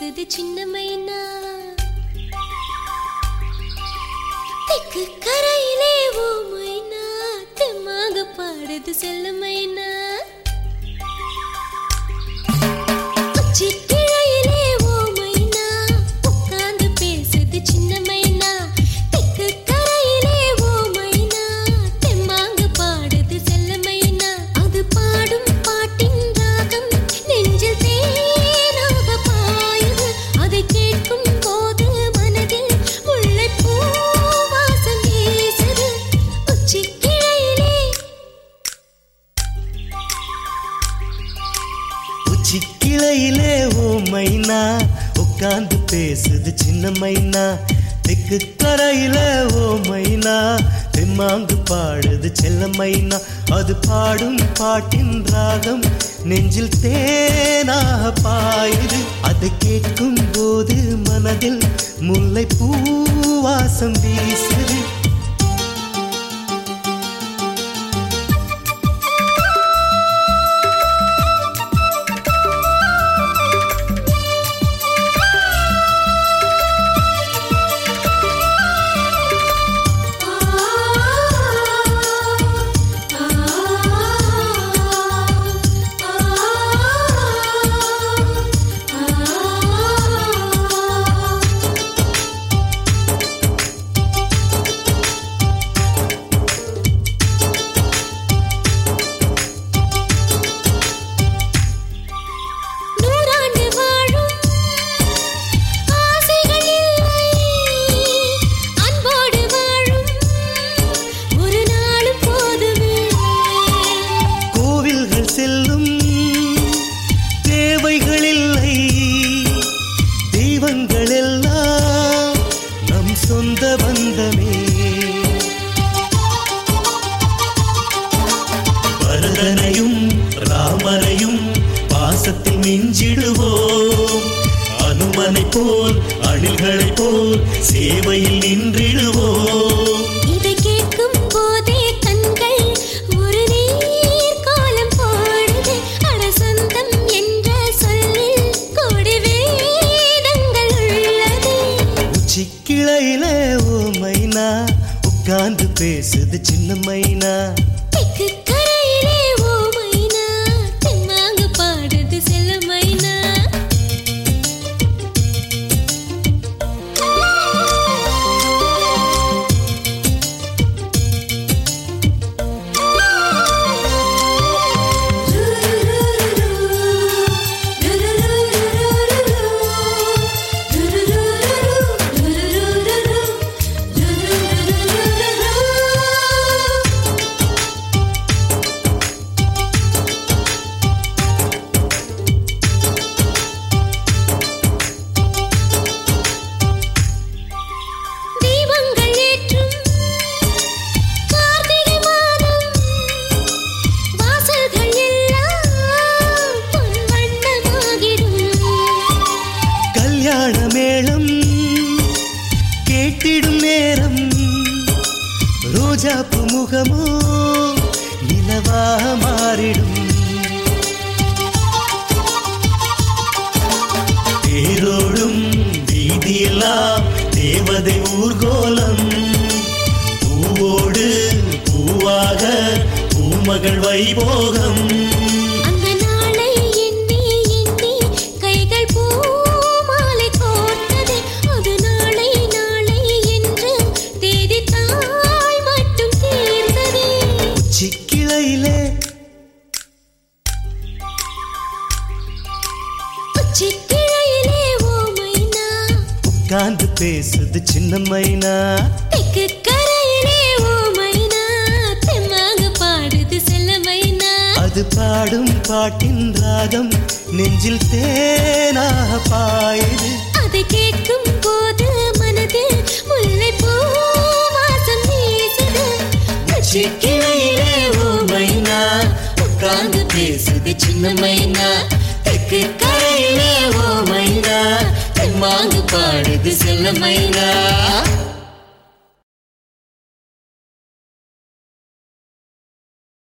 பேசுது சின்னமைனா தெக்கு கரையிலே ஓ மைனா தெம்மாக பாடுது செல்லமைனா உச்சி கிளையிலே ஓ மைனா உட்காந்து பேசுது சின்ன மைனா. தெக்கு கரையில ஓ மைனா தெம்மாங்கு பாடுது செல்ல மைனா. அது பாடும் பாட்டின் ராகம் நெஞ்சில் தேனாக பாயுது. அதை கேட்கும் போது மனதில் முல்லை பூ வாசம் வீசுது. பரதனையும் ராமரையும் பாசத்தில் மிஞ்சிடுவோம். அனுமனை போல் அணில்களைப் போல் சேவையில் நின்றிடுவோம். இதை கேட்கும் போதே கண்கள் ஒரு நீர் கோலம் போடுது. அட சொந்தம் என்ற சொல்லில் கோடி வேதங்கள் உள்ளது. உச்சி கிளையில ஓ மைனா உட்கார்ந்து பேசுது சின்ன மைனா. ரோஜா புமுகமோ நிலவாக மாறிடும். தேரோடும் வீதியெல்லாம் தேவதை ஊர்கோலம். பூவோடு பூவாக பூமகள் வைபோகம். உட்கார்ந்து பேசுது சின்ன மைனா. தெக்கு கரையிலே ஓ மைனா. தெம்மாக பாடுது செல்ல மைனா. அது பாடும் பாட்டின் ராகம் நெஞ்சில் தேனாக பாயுது. அதை கேட்கும் போது மனதில் முல்லைப்பூ வாசம் வீசுது. உச்சிக்கிளையிலே ஓ மைனா. உட்கார்ந்து பேசுது சின்ன மைனா. தெற்கு கரையிலே ஓ